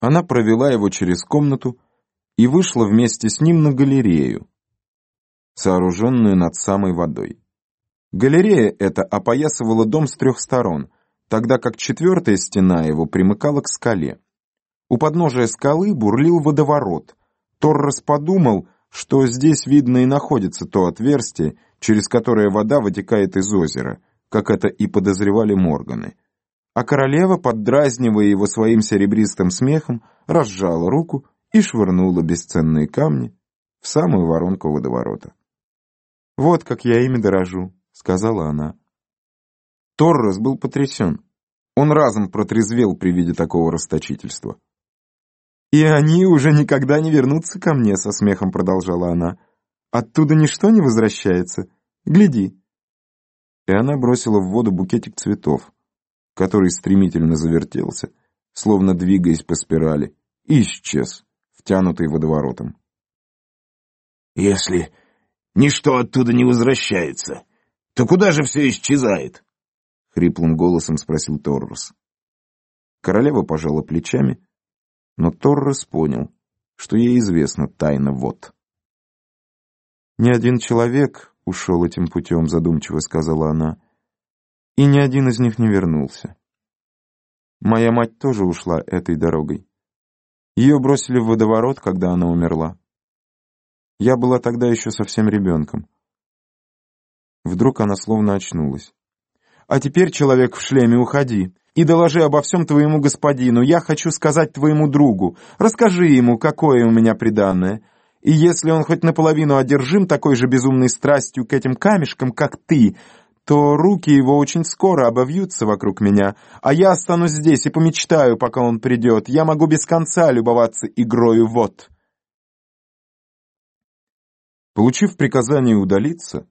Она провела его через комнату и вышла вместе с ним на галерею, сооруженную над самой водой. Галерея эта опоясывала дом с трех сторон, тогда как четвертая стена его примыкала к скале. У подножия скалы бурлил водоворот. Торрес подумал, что здесь, видно, и находится то отверстие, через которое вода вытекает из озера, как это и подозревали Морганы. А королева, поддразнивая его своим серебристым смехом, разжала руку и швырнула бесценные камни в самую воронку водоворота. «Вот как я ими дорожу», — сказала она. Торрес был потрясен. Он разом протрезвел при виде такого расточительства. «И они уже никогда не вернутся ко мне», — со смехом продолжала она. «Оттуда ничто не возвращается. Гляди». И она бросила в воду букетик цветов, который стремительно завертелся, словно двигаясь по спирали, и исчез, втянутый водоворотом. «Если ничто оттуда не возвращается, то куда же все исчезает?» — хриплым голосом спросил Торрос. Королева пожала плечами, но Торрес понял, что ей известна тайна вод. «Ни один человек ушел этим путем», — задумчиво сказала она, — «и ни один из них не вернулся. Моя мать тоже ушла этой дорогой. Ее бросили в водоворот, когда она умерла. Я была тогда еще совсем ребенком. Вдруг она словно очнулась. «А теперь, человек в шлеме, уходи и доложи обо всем твоему господину. Я хочу сказать твоему другу. Расскажи ему, какое у меня преданное. И если он хоть наполовину одержим такой же безумной страстью к этим камешкам, как ты, то руки его очень скоро обовьются вокруг меня, а я останусь здесь и помечтаю, пока он придет. Я могу без конца любоваться игрою вот». Получив приказание удалиться,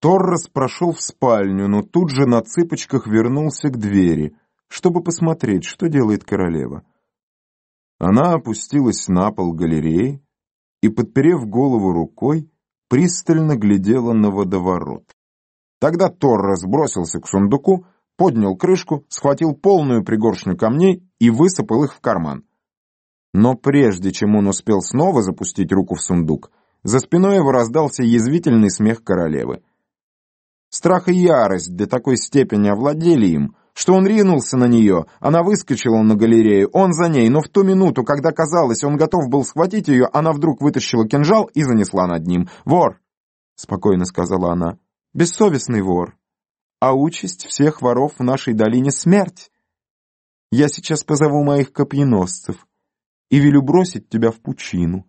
Торрес прошел в спальню, но тут же на цыпочках вернулся к двери, чтобы посмотреть, что делает королева. Она опустилась на пол галереи и, подперев голову рукой, пристально глядела на водоворот. Тогда Торрес бросился к сундуку, поднял крышку, схватил полную пригоршню камней и высыпал их в карман. Но прежде чем он успел снова запустить руку в сундук, за спиной его раздался язвительный смех королевы. Страх и ярость до такой степени овладели им, что он ринулся на нее, она выскочила на галерею, он за ней, но в ту минуту, когда казалось, он готов был схватить ее, она вдруг вытащила кинжал и занесла над ним. «Вор!» — спокойно сказала она. «Бессовестный вор. А участь всех воров в нашей долине — смерть. Я сейчас позову моих копьеносцев и велю бросить тебя в пучину».